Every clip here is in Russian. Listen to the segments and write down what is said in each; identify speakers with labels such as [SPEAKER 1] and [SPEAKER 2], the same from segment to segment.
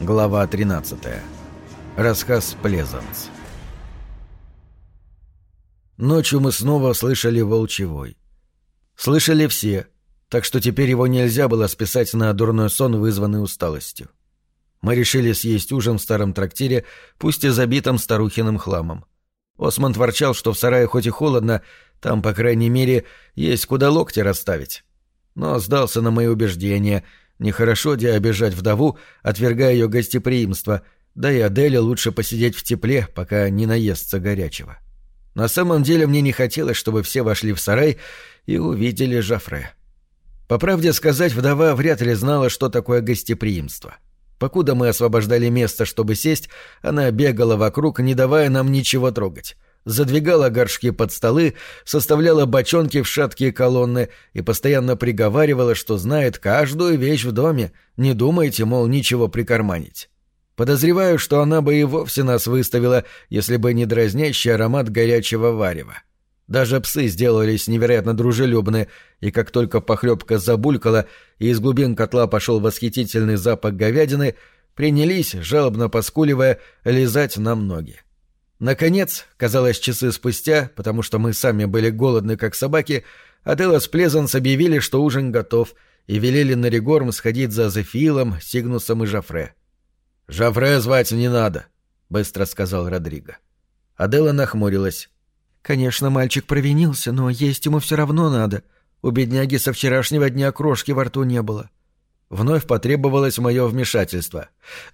[SPEAKER 1] Глава 13. Рассказ Плезанс. Ночью мы снова слышали волчевой. Слышали все, так что теперь его нельзя было списать на дурной сон, вызванный усталостью. Мы решили съесть ужин в старом трактире, пусть и забитом старухиным хламом. Осмонд ворчал, что в сарае хоть и холодно, там, по крайней мере, есть куда локти расставить. Но сдался на мои убеждения — Нехорошо де обижать вдову, отвергая ее гостеприимство, да и Аделе лучше посидеть в тепле, пока не наестся горячего. На самом деле мне не хотелось, чтобы все вошли в сарай и увидели Жафре. По правде сказать, вдова вряд ли знала, что такое гостеприимство. Покуда мы освобождали место, чтобы сесть, она бегала вокруг, не давая нам ничего трогать задвигала горшки под столы, составляла бочонки в шаткие колонны и постоянно приговаривала, что знает каждую вещь в доме, не думайте, мол, ничего прикарманить. Подозреваю, что она бы и вовсе нас выставила, если бы не дразнящий аромат горячего варева. Даже псы сделались невероятно дружелюбны, и как только похлебка забулькала и из глубин котла пошел восхитительный запах говядины, принялись, жалобно поскуливая, лизать нам ноги. Наконец, казалось, часы спустя, потому что мы сами были голодны, как собаки, Адела с Плезанс объявили, что ужин готов, и велели на Регорм сходить за Зефилом, Сигнусом и Жафре. «Жафре звать не надо», — быстро сказал Родриго. Адела нахмурилась.
[SPEAKER 2] «Конечно, мальчик провинился, но есть ему все равно надо. У бедняги со вчерашнего дня крошки во рту не было».
[SPEAKER 1] Вновь потребовалось мое вмешательство.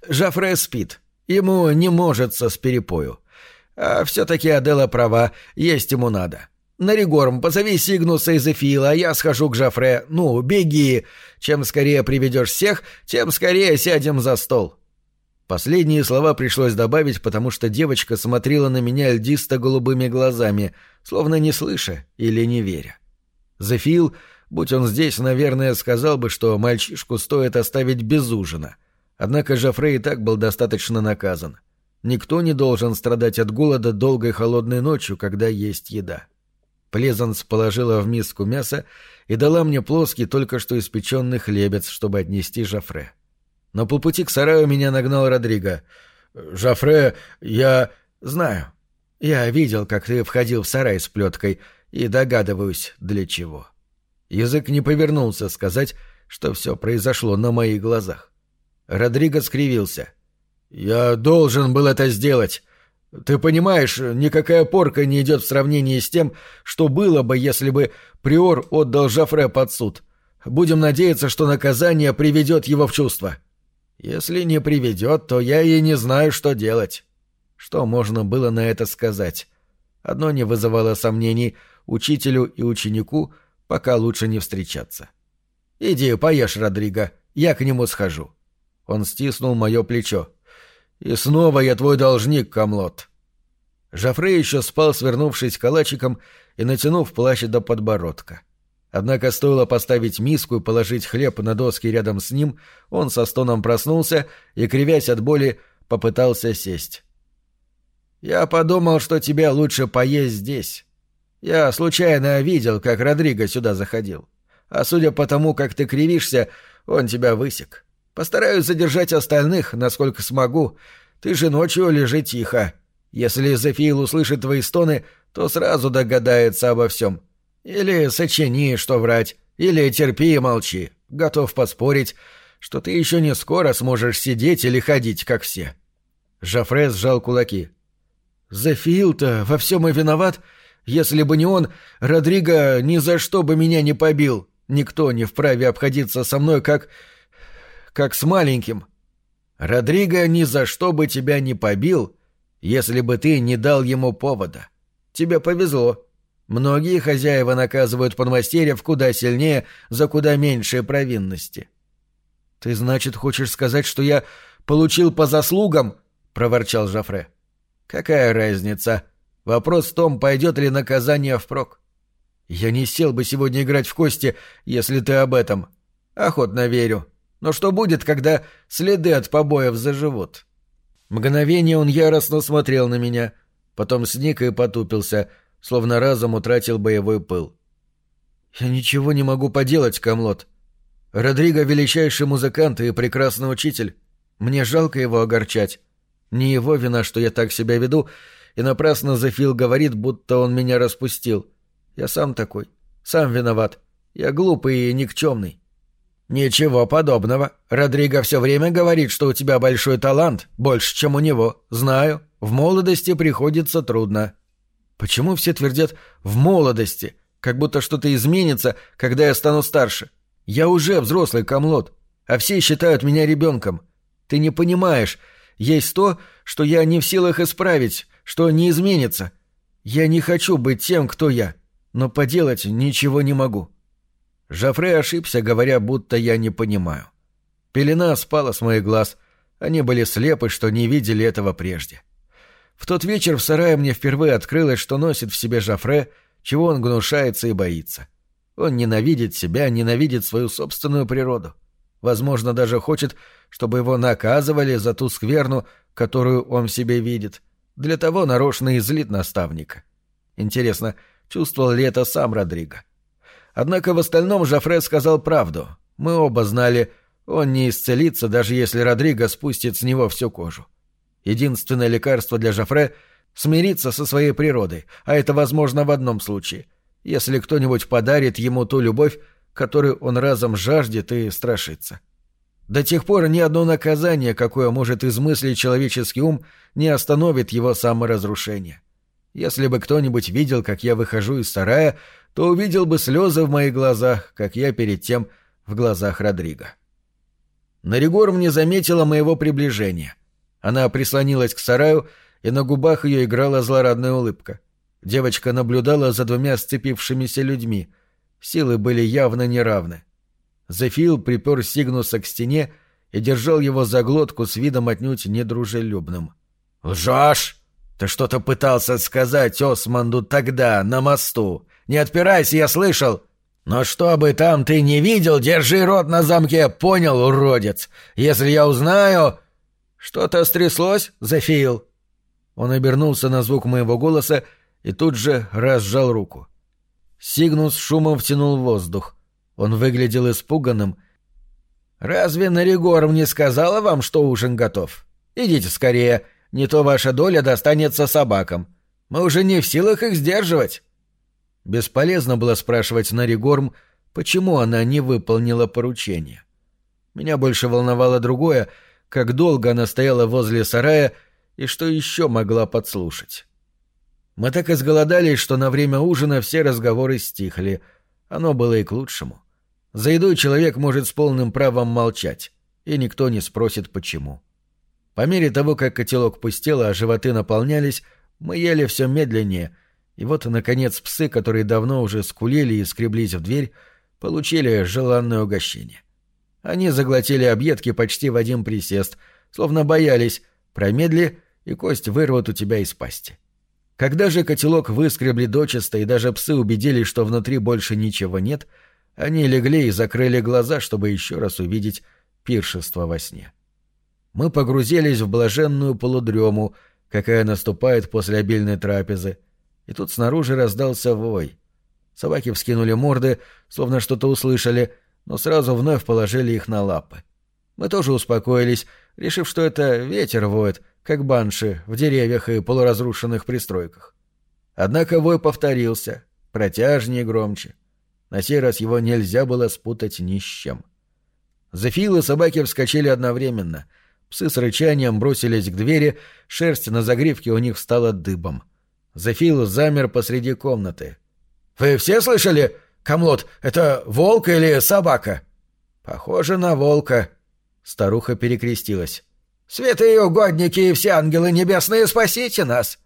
[SPEAKER 1] «Жафре спит. Ему не можется с перепою. А все-таки Адела права, есть ему надо. Наригорм, позови Сигнуса и Зефила, а я схожу к Жафре. Ну, беги. Чем скорее приведешь всех, тем скорее сядем за стол. Последние слова пришлось добавить, потому что девочка смотрела на меня льдисто-голубыми глазами, словно не слыша или не веря. Зефил, будь он здесь, наверное, сказал бы, что мальчишку стоит оставить без ужина. Однако Жафре и так был достаточно наказан. — Никто не должен страдать от голода долгой холодной ночью, когда есть еда. Плезанс положила в миску мясо и дала мне плоский, только что испеченный хлебец, чтобы отнести Жафре. Но по пути к сараю меня нагнал Родриго. «Жафре, я...» «Знаю. Я видел, как ты входил в сарай с плеткой, и догадываюсь, для чего». Язык не повернулся сказать, что все произошло на моих глазах. Родриго скривился — «Я должен был это сделать. Ты понимаешь, никакая порка не идет в сравнении с тем, что было бы, если бы Приор отдал Жафре под суд. Будем надеяться, что наказание приведет его в чувство. Если не приведет, то я и не знаю, что делать». Что можно было на это сказать? Одно не вызывало сомнений — учителю и ученику пока лучше не встречаться. «Иди, поешь, Родриго, я к нему схожу». Он стиснул мое плечо. И снова я твой должник, Камлот. Жафре еще спал, свернувшись калачиком и натянув плащ до подбородка. Однако стоило поставить миску и положить хлеб на доски рядом с ним, он со стоном проснулся и, кривясь от боли, попытался сесть. «Я подумал, что тебе лучше поесть здесь. Я случайно видел, как Родриго сюда заходил. А судя по тому, как ты кривишься, он тебя высек. Постараюсь задержать остальных, насколько смогу. Ты же ночью лежи тихо. Если Зефил услышит твои стоны, то сразу догадается обо всем. Или сочини, что врать, или терпи и молчи. Готов поспорить, что ты еще не скоро сможешь сидеть или ходить, как все». Жафре сжал кулаки. «Зефил-то во всем и виноват. Если бы не он, Родриго ни за что бы меня не побил. Никто не вправе обходиться со мной, как как с маленьким. Родриго ни за что бы тебя не побил, если бы ты не дал ему повода. Тебе повезло. Многие хозяева наказывают подмастерьев куда сильнее за куда меньшие провинности. — Ты, значит, хочешь сказать, что я получил по заслугам? — проворчал Жафре. — Какая разница? Вопрос в том, пойдет ли наказание впрок. Я не сел бы сегодня играть в кости, если ты об этом. Охотно верю. Но что будет, когда следы от побоев заживут? Мгновение он яростно смотрел на меня, потом сник и потупился, словно разом утратил боевой пыл. «Я ничего не могу поделать, Камлот. Родриго — величайший музыкант и прекрасный учитель. Мне жалко его огорчать. Не его вина, что я так себя веду, и напрасно Зефил говорит, будто он меня распустил. Я сам такой. Сам виноват. Я глупый и никчемный. «Ничего подобного. Родриго все время говорит, что у тебя большой талант, больше, чем у него. Знаю. В молодости приходится трудно». «Почему все твердят «в молодости», как будто что-то изменится, когда я стану старше? Я уже взрослый комлот, а все считают меня ребенком. Ты не понимаешь, есть то, что я не в силах исправить, что не изменится. Я не хочу быть тем, кто я, но поделать ничего не могу». Жафре ошибся, говоря, будто я не понимаю. Пелена спала с моих глаз. Они были слепы, что не видели этого прежде. В тот вечер в сарае мне впервые открылось, что носит в себе Жафре, чего он гнушается и боится. Он ненавидит себя, ненавидит свою собственную природу. Возможно, даже хочет, чтобы его наказывали за ту скверну, которую он в себе видит. Для того нарочно и злит наставника. Интересно, чувствовал ли это сам Родриго? Однако в остальном Жафре сказал правду. Мы оба знали, он не исцелится, даже если Родриго спустит с него всю кожу. Единственное лекарство для Жафре — смириться со своей природой, а это возможно в одном случае — если кто-нибудь подарит ему ту любовь, которую он разом жаждет и страшится. До тех пор ни одно наказание, какое может измыслить человеческий ум, не остановит его саморазрушение. Если бы кто-нибудь видел, как я выхожу из сарая, то увидел бы слезы в моих глазах, как я перед тем в глазах Родриго. Наригорм не заметила моего приближения. Она прислонилась к сараю, и на губах ее играла злорадная улыбка. Девочка наблюдала за двумя сцепившимися людьми. Силы были явно неравны. Зефил припер Сигнуса к стене и держал его за глотку с видом отнюдь недружелюбным. «Лжешь! Ты что-то пытался сказать Османду тогда, на мосту. Не отпирайся, я слышал!» «Но что бы там ты не видел, держи рот на замке, понял, уродец? Если я узнаю...» «Что-то стряслось, Зефил?» Он обернулся на звук моего голоса и тут же разжал руку. Сигнус шумом втянул воздух. Он выглядел испуганным. «Разве Наригорм не сказала вам, что ужин готов? Идите скорее, не то ваша доля достанется собакам. Мы уже не в силах их сдерживать». Бесполезно было спрашивать Наригорм, почему она не выполнила поручение. Меня больше волновало другое, как долго она стояла возле сарая и что еще могла подслушать. Мы так изголодались, что на время ужина все разговоры стихли. Оно было и к лучшему. За едой человек может с полным правом молчать, и никто не спросит, почему. По мере того, как котелок пустел, а животы наполнялись, мы ели все медленнее, и вот, наконец, псы, которые давно уже скулили и скреблись в дверь, получили желанное угощение. Они заглотили объедки почти в один присест, словно боялись, промедли, и кость вырвут у тебя из пасти. Когда же котелок выскребли дочисто и даже псы убедились, что внутри больше ничего нет, они легли и закрыли глаза, чтобы еще раз увидеть пиршество во сне. Мы погрузились в блаженную полудрему, какая наступает после обильной трапезы, и тут снаружи раздался вой. Собаки вскинули морды, словно что-то услышали, но сразу вновь положили их на лапы. Мы тоже успокоились, решив, что это ветер воет, как банши в деревьях и полуразрушенных пристройках. Однако вой повторился, протяжнее и громче. На сей раз его нельзя было спутать ни с чем. Зефил и собаки вскочили одновременно. Псы с рычанием бросились к двери, шерсть на загривке у них стала дыбом. Зефил замер посреди комнаты. «Вы все слышали? Камлот, это волк или собака?» «Похоже на волка». Старуха перекрестилась. Святые угодники и все ангелы небесные, спасите нас!»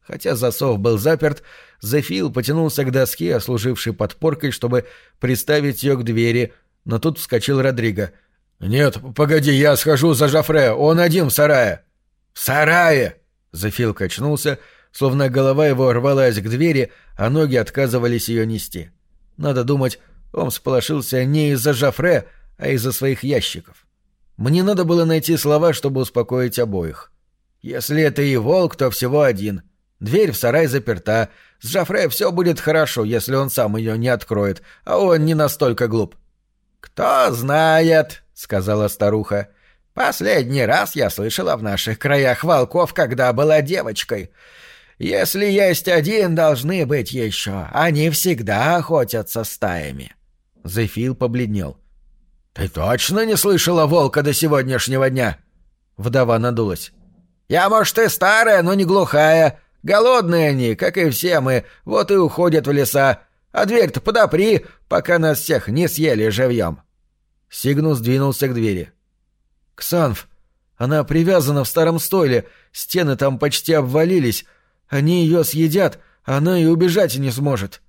[SPEAKER 1] Хотя засов был заперт, Зефил потянулся к доске, служившей подпоркой, чтобы приставить ее к двери, но тут вскочил Родриго. «Нет, погоди, я схожу за Жафре, он один в сарае». «В сарае!» Зефил качнулся, словно голова его рвалась к двери, а ноги отказывались ее нести. Надо думать, он всполошился не из-за Жафре, а из-за своих ящиков. Мне надо было найти слова, чтобы успокоить обоих. Если это и волк, то всего один. Дверь в сарай заперта. С Жафре все будет хорошо, если он сам ее не откроет, а он не настолько глуп. «Кто знает», — сказала старуха. Последний раз я слышала в наших краях волков, когда была девочкой. Если есть один, должны быть еще. Они всегда охотятся стаями. Зефил побледнел. «Ты точно не слышала волка до сегодняшнего дня?» Вдова надулась. «Я, может, и старая, но не глухая. Голодные они, как и все мы, вот и уходят в леса. А дверь-то подопри, пока нас всех не съели живьем». Сигнус двинулся к двери. «Ксанф, она привязана в старом стойле, стены там почти обвалились. Они ее съедят, а она и убежать не сможет».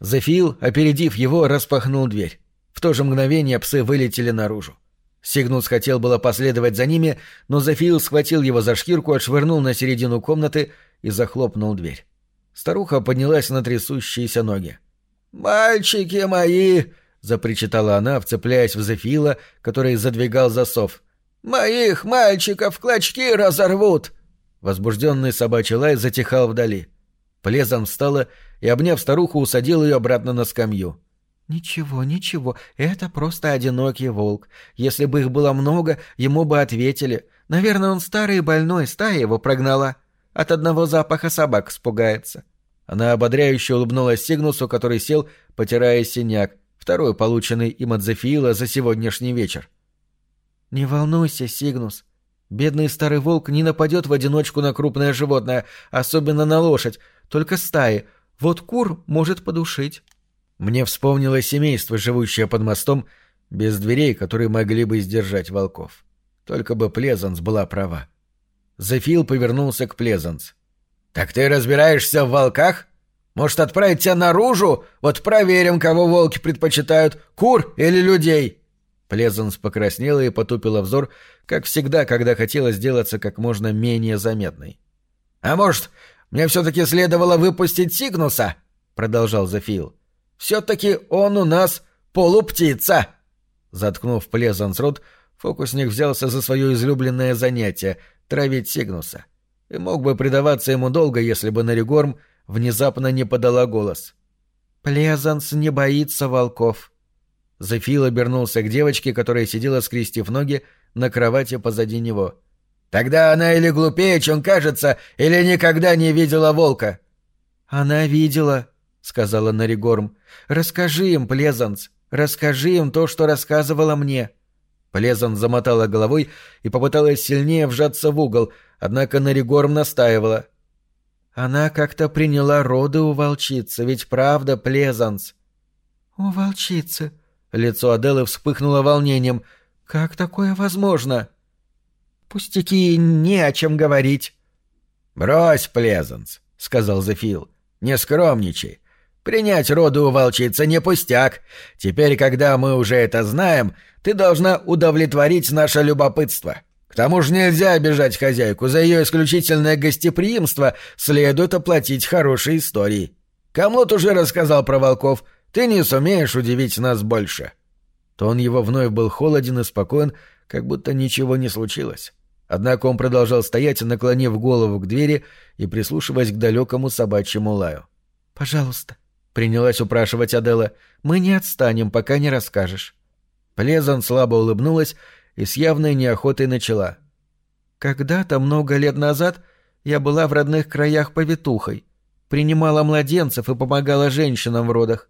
[SPEAKER 1] Зефил, опередив его, распахнул дверь. В то же мгновение псы вылетели наружу. Сигнус хотел было последовать за ними, но Зефил схватил его за шкирку, отшвырнул на середину комнаты и захлопнул дверь. Старуха поднялась на трясущиеся ноги. «Мальчики мои!» — запричитала она, вцепляясь в Зефила, который задвигал засов. «Моих мальчиков клочки разорвут!» Возбужденный собачий лай затихал вдали. Плезан встала и, обняв старуху, усадил ее обратно на скамью.
[SPEAKER 2] «Ничего, ничего, это просто одинокий волк. Если бы их было много, ему бы ответили. Наверное, он старый и больной, стая его прогнала. От одного запаха собак испугается».
[SPEAKER 1] Она ободряюще улыбнулась Сигнусу, который сел, потирая синяк, второй, полученный им от Зефиила за сегодняшний вечер.
[SPEAKER 2] «Не волнуйся, Сигнус. Бедный старый волк не нападет в одиночку на крупное животное, особенно на лошадь, только стаи. Вот кур может подушить».
[SPEAKER 1] Мне вспомнилось семейство, живущее под мостом, без дверей, которые могли бы сдержать волков. Только бы Плезанс была права. Зефил повернулся к Плезанс. «Так ты разбираешься в волках? Может, отправить тебя наружу? Вот проверим, кого волки предпочитают, кур или людей?» Плезанс покраснела и потупила взор, как всегда, когда хотела сделаться как можно менее заметной. «А может, мне все-таки следовало выпустить Сигнуса?» — продолжал Зефил. «Все-таки он у нас полуптица!» Заткнув Плезанс рот, фокусник взялся за свое излюбленное занятие — травить Сигнуса. И мог бы предаваться ему долго, если бы Наригорм внезапно не подала голос.
[SPEAKER 2] «Плезанс не боится волков»,
[SPEAKER 1] Зефил обернулся к девочке, которая сидела, скрестив ноги, на кровати позади него. «Тогда она или глупее, чем кажется, или никогда не видела волка».
[SPEAKER 2] «Она видела», — сказала Наригорм. «Расскажи им, Плезанс, расскажи им то, что рассказывала мне».
[SPEAKER 1] Плезанс замотала головой и попыталась сильнее вжаться в угол, однако Наригорм настаивала.
[SPEAKER 2] «Она как-то приняла роды у волчицы, ведь правда, Плезанс?»
[SPEAKER 3] «У волчицы»,
[SPEAKER 2] Лицо Аделы вспыхнуло волнением. «Как такое возможно?» «Пустяки, не о чем говорить».
[SPEAKER 1] «Брось, Плезанс», — сказал Зефил. «Не скромничай. Принять роду у волчицы не пустяк. Теперь, когда мы уже это знаем, ты должна удовлетворить наше любопытство. К тому же нельзя обижать хозяйку. За ее исключительное гостеприимство следует оплатить хорошие истории. Камлот уже рассказал про волков — ты не сумеешь удивить нас больше». Тон его вновь был холоден и спокоен, как будто ничего не случилось. Однако он продолжал стоять, наклонив голову к двери и прислушиваясь к далекому собачьему лаю.
[SPEAKER 2] «Пожалуйста», — принялась упрашивать Адела, — «мы не отстанем, пока не расскажешь».
[SPEAKER 1] Плезан слабо улыбнулась и с явной неохотой начала.
[SPEAKER 2] «Когда-то, много лет назад, я была в родных краях повитухой, принимала младенцев и помогала женщинам в родах.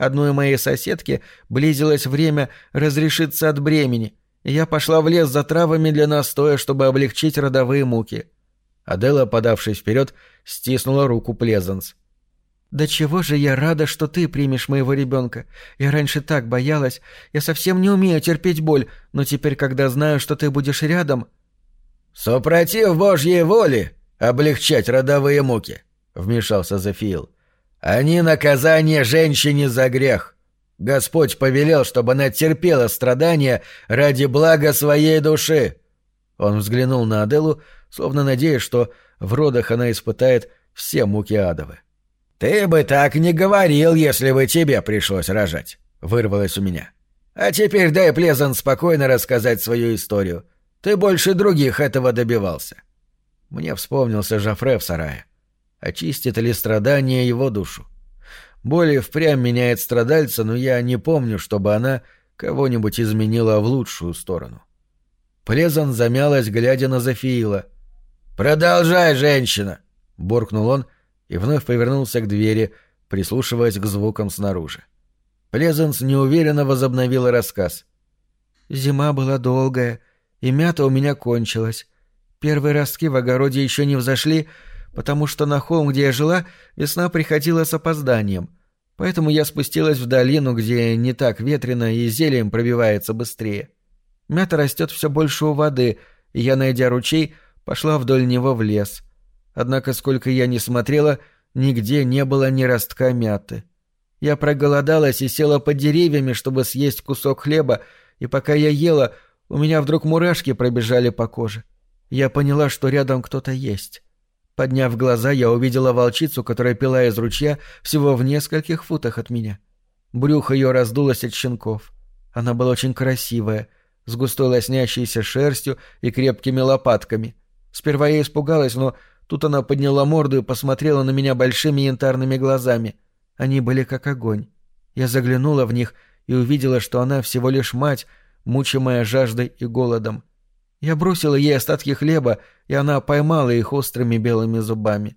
[SPEAKER 2] Одной моей соседке близилось время разрешиться от бремени, и я пошла в лес за травами для настоя, чтобы облегчить родовые муки.
[SPEAKER 1] Адела, подавшись вперед, стиснула руку Плезанс.
[SPEAKER 2] «Да чего же я рада, что ты примешь моего ребенка. Я раньше так боялась. Я совсем не умею терпеть боль, но теперь, когда знаю, что ты будешь рядом...»
[SPEAKER 1] «Супротив Божьей воли облегчать родовые муки», — вмешался Зефиил. Они наказание женщине за грех. Господь повелел, чтобы она терпела страдания ради блага своей души. Он взглянул на Аделу, словно надеясь, что в родах она испытает все муки адовы. «Ты бы так не говорил, если бы тебе пришлось рожать», — вырвалось у меня. «А теперь дай Плезан спокойно рассказать свою историю. Ты больше других этого добивался». Мне вспомнился Жафре в сарае. Очистит ли страдание его душу? Боль впрямь меняет страдальца, но я не помню, чтобы она кого-нибудь изменила в лучшую сторону. Плезан замялась, глядя на Зафиила. «Продолжай, женщина!» — буркнул он и вновь повернулся к двери, прислушиваясь к звукам снаружи. Плезанс неуверенно возобновила рассказ.
[SPEAKER 2] «Зима была долгая, и мята у меня кончилась. Первые ростки в огороде еще не взошли, потому что на холм, где я жила, весна приходила с опозданием. Поэтому я спустилась в долину, где не так ветрено и зелень пробивается быстрее. Мята растет все больше у воды, и я, найдя ручей, пошла вдоль него в лес. Однако, сколько я не смотрела, нигде не было ни ростка мяты. Я проголодалась и села под деревьями, чтобы съесть кусок хлеба, и пока я ела, у меня вдруг мурашки пробежали по коже. Я поняла, что рядом кто-то есть. Подняв глаза, я увидела волчицу, которая пила из ручья всего в нескольких футах от меня. Брюхо ее раздулось от щенков. Она была очень красивая — с густой лоснящейся шерстью и крепкими лопатками. Сперва я испугалась, но тут она подняла морду и посмотрела на меня большими янтарными глазами. Они были как огонь. Я заглянула в них и увидела, что она всего лишь мать, мучимая жаждой и голодом. Я бросила ей остатки хлеба, и она поймала их острыми белыми зубами.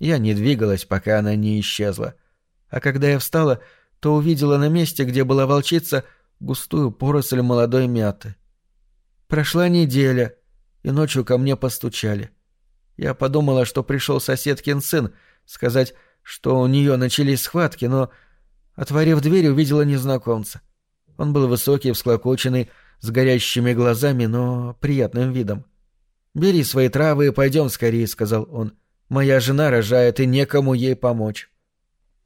[SPEAKER 2] Я не двигалась, пока она не исчезла. А когда я встала, то увидела на месте, где была волчица, густую поросль молодой мяты. Прошла неделя, и ночью ко мне постучали. Я подумала, что пришел соседкин сын, сказать, что у нее начались схватки, но, отворив дверь, увидела незнакомца. Он был высокий, всклокоченный, с горящими глазами, но приятным видом. «Бери свои травы и пойдем скорее», — сказал он. «Моя жена рожает, и некому ей помочь».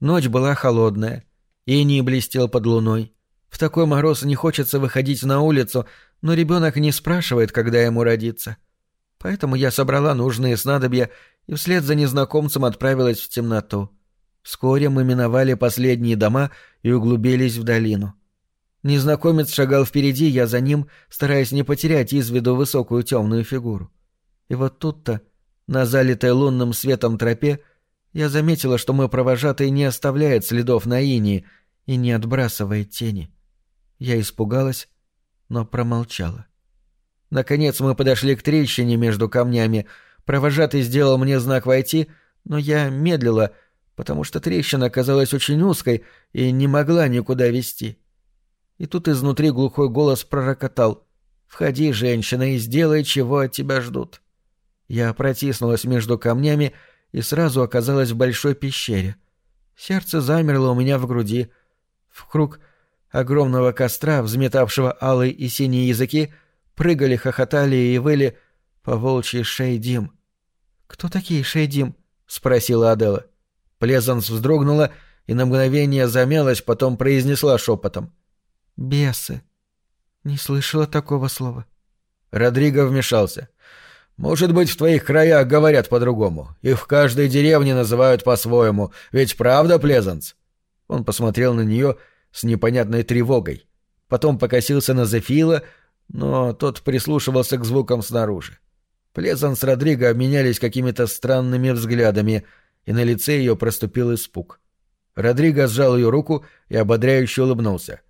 [SPEAKER 2] Ночь была холодная, и не блестел под луной. В такой мороз не хочется выходить на улицу, но ребенок не спрашивает, когда ему родиться. Поэтому я собрала нужные снадобья и вслед за незнакомцем отправилась в темноту. Вскоре мы миновали последние дома и углубились в долину. Незнакомец шагал впереди, я за ним, стараясь не потерять из виду высокую темную фигуру. И вот тут-то, на залитой лунным светом тропе, я заметила, что мой провожатый не оставляет следов на инии и не отбрасывает тени. — я испугалась, но промолчала. Наконец мы подошли к трещине между камнями. Провожатый сделал мне знак войти, но я медлила, потому что трещина оказалась очень узкой и не могла никуда вести. И тут изнутри глухой голос пророкотал. «Входи, женщина, и сделай, чего от тебя ждут». Я протиснулась между камнями и сразу оказалась в большой пещере. Сердце замерло у меня в груди. В круг огромного костра, взметавшего алые и синие языки, прыгали, хохотали и выли по волчьи Шейдим. «Кто такие Шейдим?» — спросила Адела. Плезанс вздрогнула и на мгновение замялась, потом произнесла шепотом. «Бесы». Не слышала такого слова.
[SPEAKER 1] Родриго вмешался. «Может быть, в твоих краях говорят по-другому. Их в каждой деревне называют по-своему. Ведь правда, Плезанс?» Он посмотрел на нее с непонятной тревогой. Потом покосился на Зефила, но тот прислушивался к звукам снаружи. Плезан с Родриго обменялись какими-то странными взглядами, и на лице ее проступил испуг. Родриго сжал ее руку и ободряюще улыбнулся.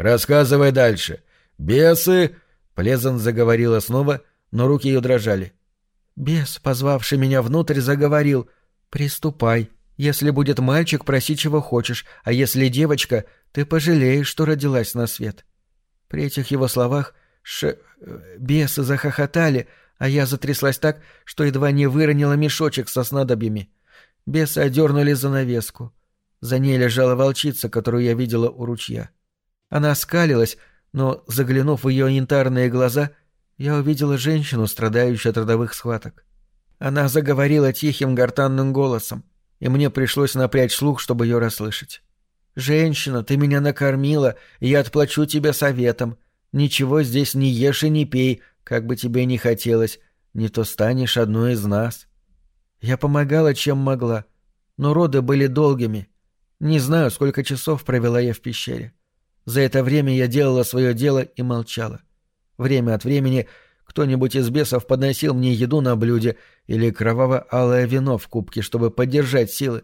[SPEAKER 1] «Рассказывай дальше. Бесы...» Плезан заговорила снова, но руки ее дрожали.
[SPEAKER 2] «Бес, позвавший меня внутрь, заговорил. Приступай. Если будет мальчик, проси чего хочешь, а если девочка, ты пожалеешь, что родилась на свет. При этих его словах ш... бесы захохотали, а я затряслась так, что едва не выронила мешочек со снадобьями. Бесы одернули занавеску. За ней лежала волчица, которую я видела у ручья. Она скалилась, но, заглянув в ее янтарные глаза, я увидела женщину, страдающую от родовых схваток. Она заговорила тихим гортанным голосом, и мне пришлось напрячь слух, чтобы ее расслышать. «Женщина, ты меня накормила, и я отплачу тебе советом. Ничего здесь не ешь и не пей, как бы тебе ни хотелось, не то станешь одной из нас». Я помогала, чем могла, но роды были долгими. Не знаю, сколько часов провела я в пещере. За это время я делала свое дело и молчала. Время от времени кто-нибудь из бесов подносил мне еду на блюде или кроваво-алое вино в кубке, чтобы поддержать силы,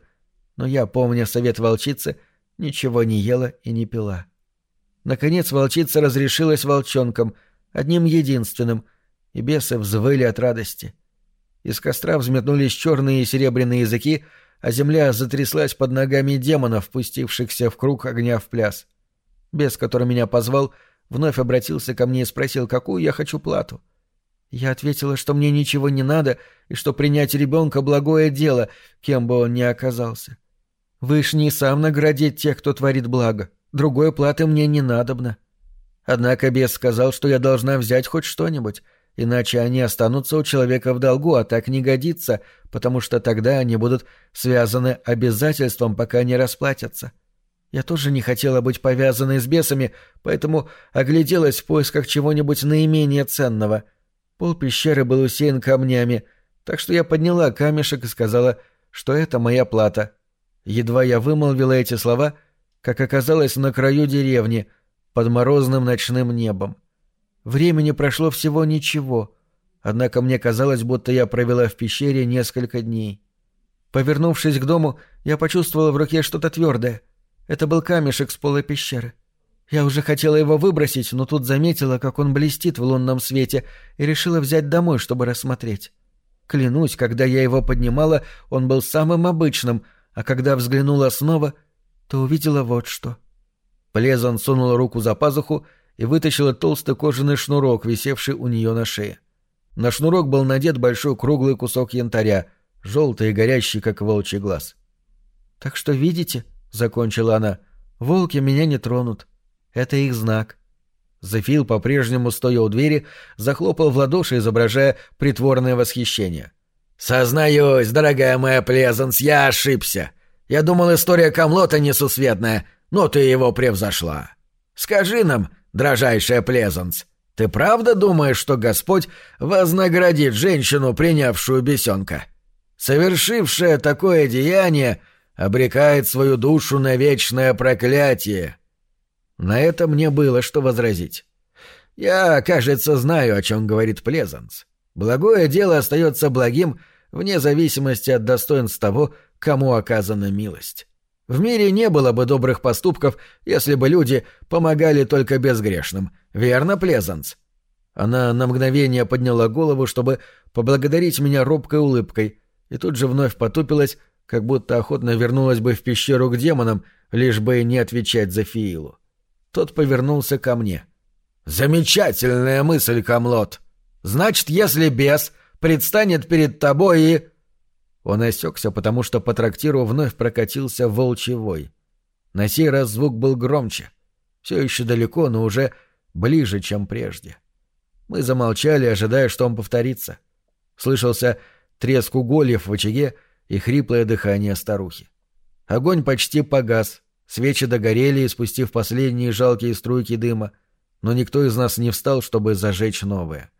[SPEAKER 2] но я, помня совет волчицы, ничего не ела и не пила. Наконец волчица разрешилась волчонком, одним единственным, и бесы взвыли от радости. Из костра взметнулись черные и серебряные языки, а земля затряслась под ногами демонов, пустившихся в круг огня в пляс. Бес, который меня позвал, вновь обратился ко мне и спросил, какую я хочу плату. Я ответила, что мне ничего не надо и что принять ребенка — благое дело, кем бы он ни оказался. Вышний сам наградит тех, кто творит благо. Другой платы мне не надобно. Однако бес сказал, что я должна взять хоть что-нибудь, иначе они останутся у человека в долгу, а так не годится, потому что тогда они будут связаны обязательством, пока не расплатятся. Я тоже не хотела быть повязанной с бесами, поэтому огляделась в поисках чего-нибудь наименее ценного. Пол пещеры был усеян камнями, так что я подняла камешек и сказала, что это моя плата. Едва я вымолвила эти слова, как оказалось на краю деревни, под морозным ночным небом. Времени прошло всего ничего, однако мне казалось, будто я провела в пещере несколько дней. Повернувшись к дому, я почувствовала в руке что-то твердое. Это был камешек с пола пещеры. Я уже хотела его выбросить, но тут заметила, как он блестит в лунном свете, и решила взять домой, чтобы рассмотреть. Клянусь, когда я его поднимала, он был самым обычным, а когда взглянула снова, то увидела вот что. Плезан сунула руку за пазуху и вытащила толстый кожаный шнурок, висевший у нее на шее. На шнурок был надет большой круглый кусок янтаря, желтый и горящий, как волчий глаз. «Так что видите», — закончила она, — «волки меня не тронут. Это их знак». Зефил, по-прежнему стоя у двери, захлопал в ладоши, изображая притворное восхищение. «Сознаюсь, дорогая моя Плезанс, я ошибся. Я думал, история Камлота несусветная, но ты его превзошла. Скажи нам, дрожайшая Плезанс, ты правда думаешь, что Господь вознаградит женщину, принявшую бесенка? Совершившая такое деяние обрекает свою душу на вечное проклятие. На это мне было что возразить. Я, кажется, знаю, о чем говорит Плезанс. Благое дело остается благим вне зависимости от достоинств того, кому оказана милость. В мире не было бы добрых поступков, если бы люди помогали только безгрешным. Верно, Плезанс?» Она на мгновение подняла голову, чтобы поблагодарить меня робкой улыбкой, и тут же вновь потупилась, как будто охотно вернулась бы в пещеру к демонам, лишь бы не отвечать за Фиилу. Тот повернулся ко мне. «Замечательная мысль, Камлот! Значит, если бес предстанет перед тобой и...» Он осекся, потому что по трактиру вновь прокатился волчий вой. На сей раз звук был громче. Все еще далеко, но уже ближе, чем прежде. Мы замолчали, ожидая, что он повторится. Слышался треск угольев в очаге и хриплое дыхание старухи. Огонь почти погас, свечи догорели, испустив последние жалкие струйки дыма, но никто из нас не встал, чтобы зажечь новое.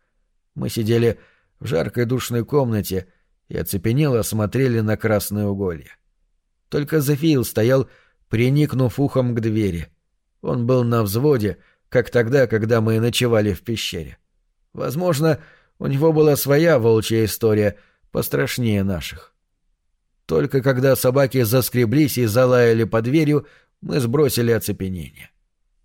[SPEAKER 2] Мы сидели в жаркой душной комнате, и оцепенело смотрели на красные уголья. Только Зефиил стоял, приникнув ухом к двери. Он был на взводе, как тогда, когда мы ночевали в пещере. Возможно, у него была своя волчья история, пострашнее наших. Только когда собаки заскреблись и залаяли под дверью, мы сбросили оцепенение.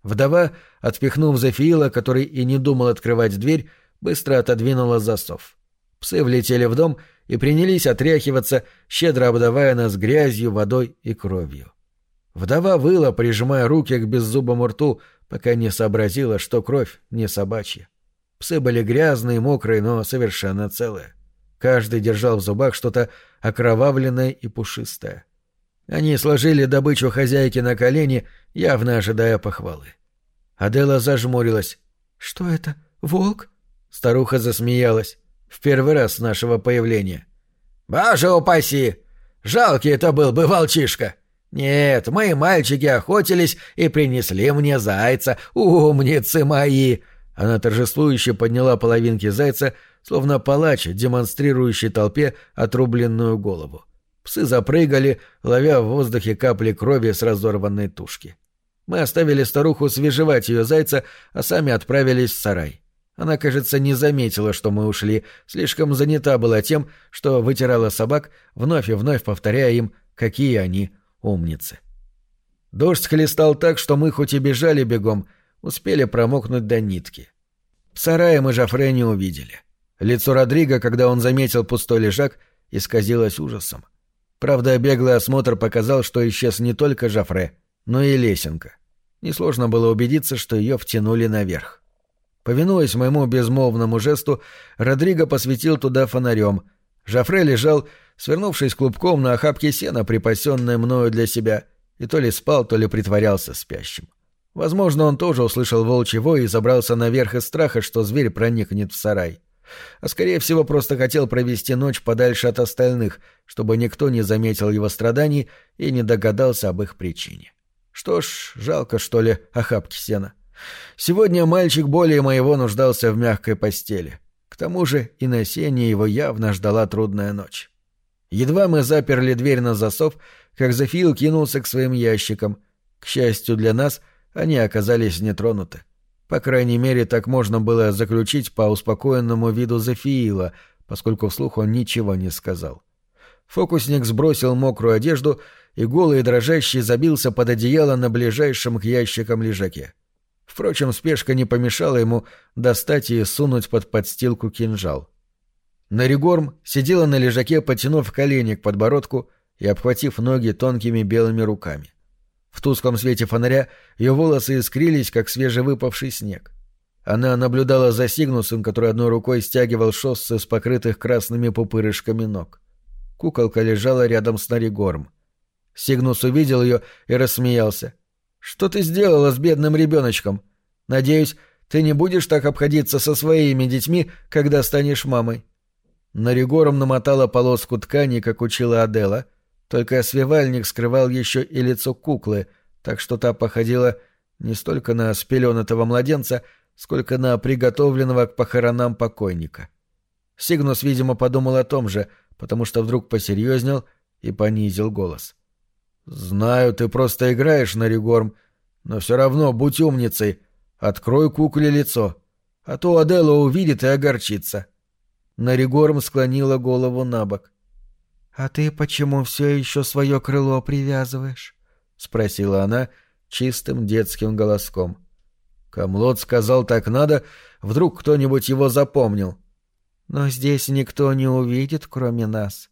[SPEAKER 2] Вдова, отпихнув Зефиила, который и не думал открывать дверь, быстро отодвинула засов. Псы влетели в дом и принялись отряхиваться, щедро обдавая нас грязью, водой и кровью. Вдова выла, прижимая руки к беззубому рту, пока не сообразила, что кровь не собачья. Псы были грязные, мокрые, но совершенно целые. Каждый держал в зубах что-то окровавленное и пушистое. Они сложили добычу хозяйки на колени, явно ожидая похвалы. Адела зажмурилась.
[SPEAKER 3] «Что это? Волк?»
[SPEAKER 2] Старуха засмеялась в первый раз с нашего появления. «Боже упаси! Жалкий это был бы волчишка! Нет, мои мальчики охотились и принесли мне зайца, умницы мои!» Она торжествующе подняла половинки зайца, словно палач, демонстрирующий толпе отрубленную голову. Псы запрыгали, ловя в воздухе капли крови с разорванной тушки. Мы оставили старуху свежевать ее зайца, а сами отправились в сарай. Она, кажется, не заметила, что мы ушли, слишком занята была тем, что вытирала собак, вновь и вновь повторяя им, какие они умницы. Дождь хлестал так, что мы хоть и бежали бегом, успели промокнуть до нитки. В сарае мы Жофре не увидели.
[SPEAKER 1] Лицо Родриго, когда он заметил пустой лежак, исказилось ужасом. Правда, беглый осмотр показал, что исчез не только Жафре, но и лесенка. Несложно было убедиться, что ее втянули наверх. Повинуясь моему безмолвному жесту, Родриго посветил туда фонарем. Жафре лежал, свернувшись клубком на охапке сена, припасенной мною для себя, и то ли спал, то ли притворялся спящим. Возможно, он тоже услышал волчий вой и забрался наверх из страха, что зверь проникнет в сарай а скорее всего просто хотел провести ночь подальше от остальных, чтобы никто не заметил его страданий и не догадался об их причине. Что ж, жалко, что ли, охапки сена. Сегодня мальчик более моего нуждался в мягкой постели. К тому же и на сене его явно ждала трудная ночь. Едва мы заперли дверь на засов, как Зофил кинулся к своим ящикам. К счастью для нас, они оказались нетронуты. По крайней мере, так можно было заключить по успокоенному виду Зефиила, поскольку вслух он ничего не сказал. Фокусник сбросил мокрую одежду и голый и дрожащий забился под одеяло на ближайшем к ящикам лежаке. Впрочем, спешка не помешала ему достать и сунуть под подстилку кинжал. Наригорм сидела на лежаке, потянув колени к подбородку и обхватив ноги тонкими белыми руками. В тусклом свете фонаря ее волосы искрились, как свежевыпавший снег. Она наблюдала за Сигнусом, который одной рукой стягивал шоссе с покрытых красными пупырышками ног. Куколка лежала рядом с Наригором. Сигнус увидел ее и рассмеялся. «Что ты сделала с бедным ребеночком? Надеюсь, ты не будешь так обходиться со своими детьми, когда станешь мамой». Наригором намотала полоску ткани, как учила Адела, только свивальник скрывал еще и лицо куклы, так что та походила не столько на спеленатого младенца, сколько на приготовленного к похоронам покойника. Сигнус, видимо, подумал о том же, потому что вдруг посерьезнел и понизил голос. «Знаю, ты просто играешь на Ригорм, но все равно будь умницей, открой кукле лицо, а то Адела увидит и огорчится». Наригорм склонила голову на бок.
[SPEAKER 2] «А ты почему все еще свое крыло привязываешь?» — спросила она чистым детским голоском.
[SPEAKER 1] Камлот сказал так надо, вдруг кто-нибудь его запомнил.
[SPEAKER 2] «Но здесь никто не увидит, кроме нас».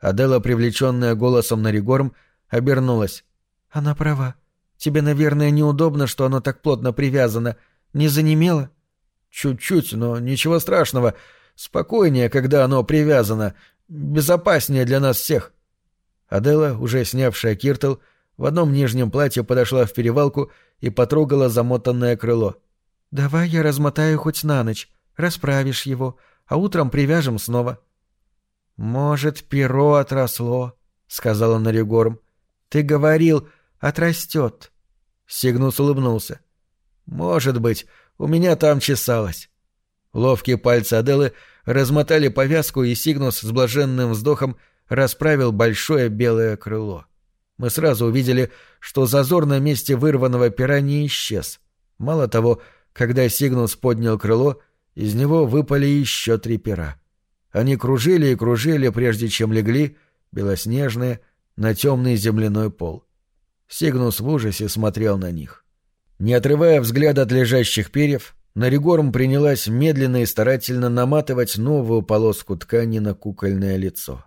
[SPEAKER 1] Адела, привлеченная голосом на Ригорм, обернулась.
[SPEAKER 2] «Она права. Тебе, наверное, неудобно, что оно так плотно привязано. Не занемело?»
[SPEAKER 1] «Чуть-чуть, но ничего страшного. Спокойнее, когда оно привязано безопаснее для нас всех. Адела, уже снявшая киртл, в одном нижнем платье подошла в перевалку и потрогала замотанное крыло.
[SPEAKER 2] «Давай я размотаю хоть на ночь, расправишь его, а утром привяжем снова».
[SPEAKER 1] «Может, перо отросло», — сказала Наригорм.
[SPEAKER 2] «Ты говорил, отрастет».
[SPEAKER 1] Сигнус улыбнулся. «Может быть, у меня там чесалось». Ловкие пальцы Аделы размотали повязку, и Сигнус с блаженным вздохом расправил большое белое крыло. Мы сразу увидели, что зазор на месте вырванного пера не исчез. Мало того, когда Сигнус поднял крыло, из него выпали еще три пера. Они кружили и кружили, прежде чем легли, белоснежные, на темный земляной пол. Сигнус в ужасе смотрел на них. Не отрывая взгляд от лежащих перьев, Наригорм принялась медленно и старательно наматывать новую полоску ткани на кукольное лицо.